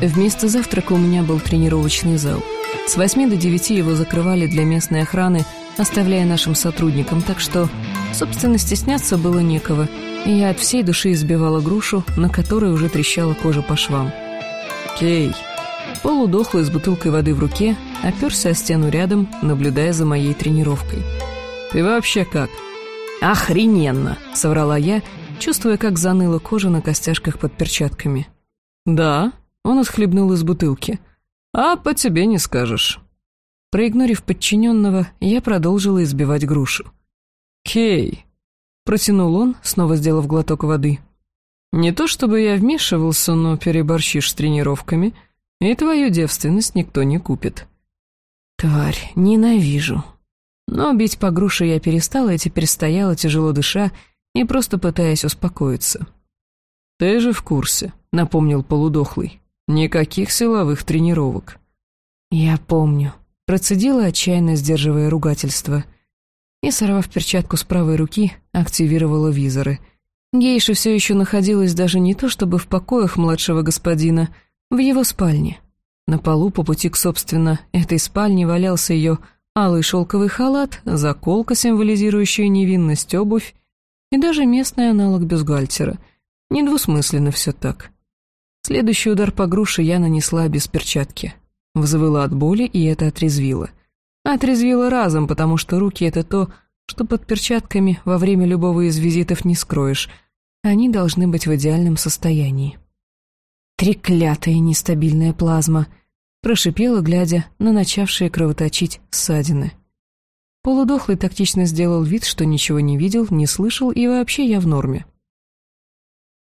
Вместо завтрака у меня был тренировочный зал. С 8 до 9 его закрывали для местной охраны, оставляя нашим сотрудникам, так что, собственно, стесняться было некого, и я от всей души избивала грушу, на которой уже трещала кожа по швам. «Кей!» Полудохлый с бутылкой воды в руке, оперся о стену рядом, наблюдая за моей тренировкой. «Ты вообще как?» «Охрененно!» — соврала я, чувствуя, как заныла кожа на костяшках под перчатками. «Да?» — он отхлебнул из бутылки. «А по тебе не скажешь». Проигнорив подчиненного, я продолжила избивать грушу. «Кей!» — протянул он, снова сделав глоток воды. «Не то чтобы я вмешивался, но переборщишь с тренировками, и твою девственность никто не купит». «Тварь, ненавижу», но бить по груше я перестала и теперь стояла, тяжело дыша, и просто пытаясь успокоиться. «Ты же в курсе», — напомнил полудохлый. «Никаких силовых тренировок». «Я помню», — процедила, отчаянно сдерживая ругательство. И, сорвав перчатку с правой руки, активировала визоры. Гейша все еще находилась даже не то чтобы в покоях младшего господина, в его спальне. На полу по пути к, собственно, этой спальне валялся ее алый шелковый халат, заколка, символизирующая невинность, обувь и даже местный аналог бюстгальтера. Недвусмысленно все так. Следующий удар по груше я нанесла без перчатки. Взвыла от боли, и это отрезвило. Отрезвило разом, потому что руки — это то, что под перчатками во время любого из визитов не скроешь. Они должны быть в идеальном состоянии. Треклятая нестабильная плазма — прошипела, глядя на начавшие кровоточить ссадины. Полудохлый тактично сделал вид, что ничего не видел, не слышал, и вообще я в норме.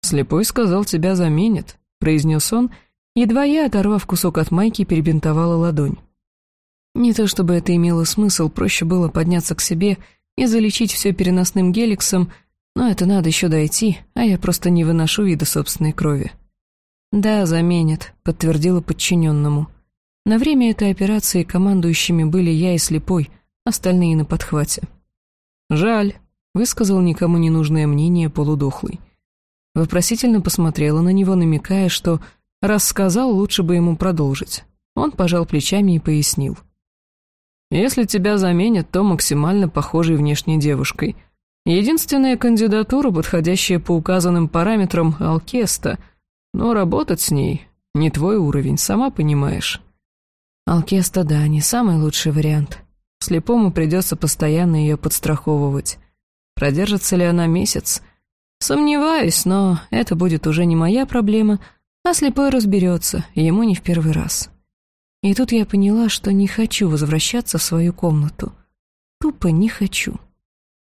«Слепой сказал, тебя заменят», — произнес он, едва я, оторвав кусок от майки, перебинтовала ладонь. Не то чтобы это имело смысл, проще было подняться к себе и залечить все переносным геликсом, но это надо еще дойти, а я просто не выношу вида собственной крови. «Да, заменят», — подтвердила подчиненному. На время этой операции командующими были я и Слепой, остальные на подхвате. «Жаль», — высказал никому не нужное мнение полудохлый. Вопросительно посмотрела на него, намекая, что раз сказал, лучше бы ему продолжить. Он пожал плечами и пояснил. «Если тебя заменят, то максимально похожей внешней девушкой. Единственная кандидатура, подходящая по указанным параметрам, — Алкеста — но работать с ней не твой уровень, сама понимаешь. Алкеста, да, не самый лучший вариант. Слепому придется постоянно ее подстраховывать. Продержится ли она месяц? Сомневаюсь, но это будет уже не моя проблема, а слепой разберется, ему не в первый раз. И тут я поняла, что не хочу возвращаться в свою комнату. Тупо не хочу.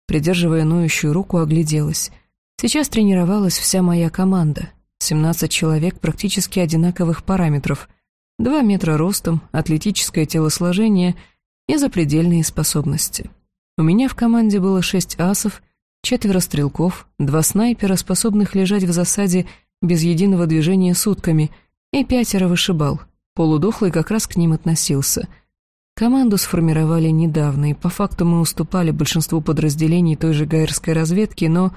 Придерживая ноющую руку, огляделась. Сейчас тренировалась вся моя команда. 17 человек практически одинаковых параметров, 2 метра ростом, атлетическое телосложение и запредельные способности. У меня в команде было 6 асов, четверо стрелков, два снайпера, способных лежать в засаде без единого движения сутками, и пятеро вышибал. Полудохлый как раз к ним относился. Команду сформировали недавно, и по факту мы уступали большинству подразделений той же гайерской разведки, но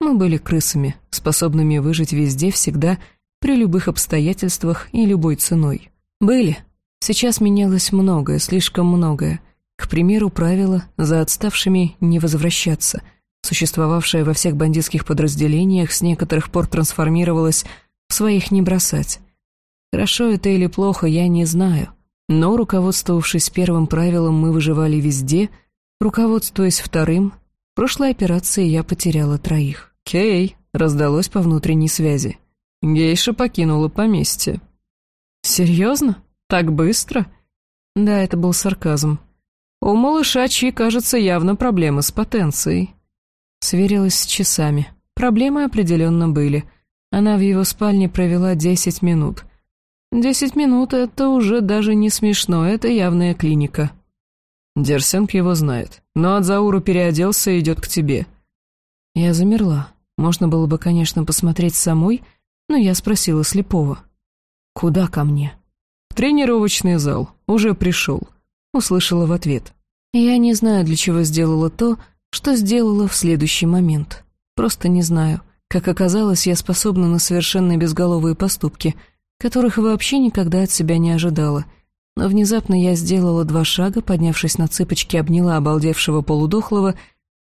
мы были крысами, способными выжить везде, всегда, при любых обстоятельствах и любой ценой. Были. Сейчас менялось многое, слишком многое. К примеру, правило «за отставшими не возвращаться», существовавшее во всех бандитских подразделениях, с некоторых пор трансформировалось в своих не бросать. Хорошо это или плохо, я не знаю. Но, руководствовавшись первым правилом, мы выживали везде, руководствуясь вторым, в прошлой операции я потеряла троих. «Кей!» — раздалось по внутренней связи. Гейша покинула поместье. «Серьезно? Так быстро?» Да, это был сарказм. У малыша Чи, кажется, явно проблемы с потенцией. Сверилась с часами. Проблемы определенно были. Она в его спальне провела десять минут. Десять минут — это уже даже не смешно, это явная клиника. Дерсенг его знает. Но Адзауру переоделся и идет к тебе. Я замерла. Можно было бы, конечно, посмотреть самой, но я спросила слепого. «Куда ко мне?» «В тренировочный зал. Уже пришел», — услышала в ответ. Я не знаю, для чего сделала то, что сделала в следующий момент. Просто не знаю. Как оказалось, я способна на совершенно безголовые поступки, которых вообще никогда от себя не ожидала. Но внезапно я сделала два шага, поднявшись на цыпочки, обняла обалдевшего полудохлого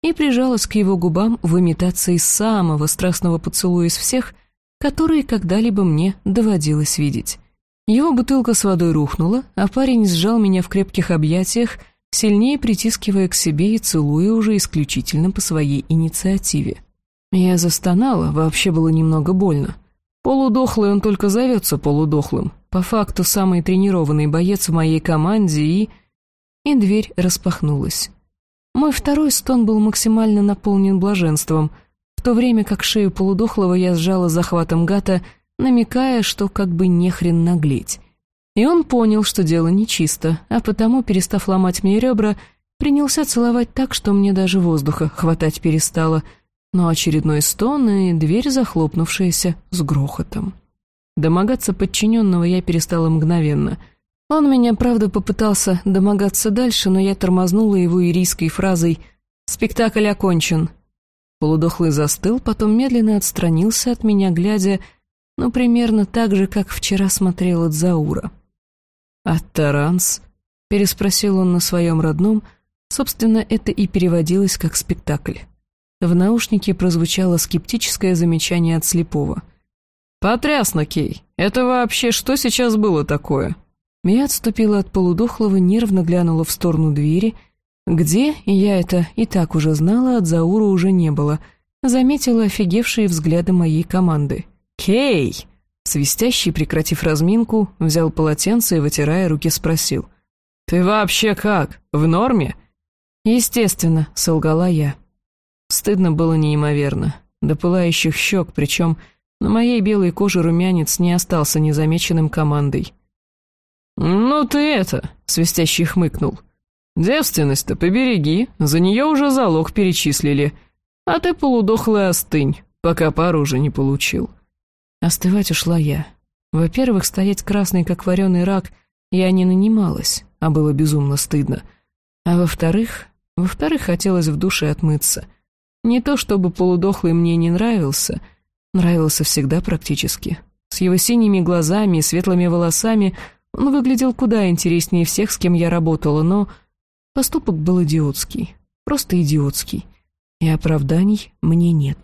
и прижалась к его губам в имитации самого страстного поцелуя из всех, которые когда-либо мне доводилось видеть. Его бутылка с водой рухнула, а парень сжал меня в крепких объятиях, сильнее притискивая к себе и целуя уже исключительно по своей инициативе. Я застонала, вообще было немного больно. Полудохлый он только зовется полудохлым. По факту самый тренированный боец в моей команде и... И дверь распахнулась. Мой второй стон был максимально наполнен блаженством, в то время как шею полудохлого я сжала захватом гата — намекая, что как бы нехрен наглеть. И он понял, что дело нечисто, а потому, перестав ломать мне ребра, принялся целовать так, что мне даже воздуха хватать перестало, но очередной стон и дверь, захлопнувшаяся с грохотом. Домогаться подчиненного я перестала мгновенно. Он меня, правда, попытался домогаться дальше, но я тормознула его ирийской фразой «Спектакль окончен». Полудохлый застыл, потом медленно отстранился от меня, глядя но примерно так же, как вчера смотрел Дзаура. «А Таранс?» — переспросил он на своем родном, собственно, это и переводилось как спектакль. В наушнике прозвучало скептическое замечание от слепого. «Потрясно, Кей! Это вообще что сейчас было такое?» Я отступила от полудохлого, нервно глянула в сторону двери, где, я это и так уже знала, от Заура уже не было, заметила офигевшие взгляды моей команды — «Кей!» Свистящий, прекратив разминку, взял полотенце и, вытирая руки, спросил. «Ты вообще как? В норме?» «Естественно», — солгала я. Стыдно было неимоверно. До пылающих щек, причем на моей белой коже румянец не остался незамеченным командой. «Ну ты это!» — свистящий хмыкнул. «Девственность-то побереги, за нее уже залог перечислили. А ты полудохлый остынь, пока пару уже не получил». Остывать ушла я. Во-первых, стоять красной, как вареный рак, я не нанималась, а было безумно стыдно. А во-вторых, во-вторых, хотелось в душе отмыться. Не то чтобы полудохлый мне не нравился, нравился всегда практически. С его синими глазами и светлыми волосами он выглядел куда интереснее всех, с кем я работала, но поступок был идиотский, просто идиотский, и оправданий мне нет.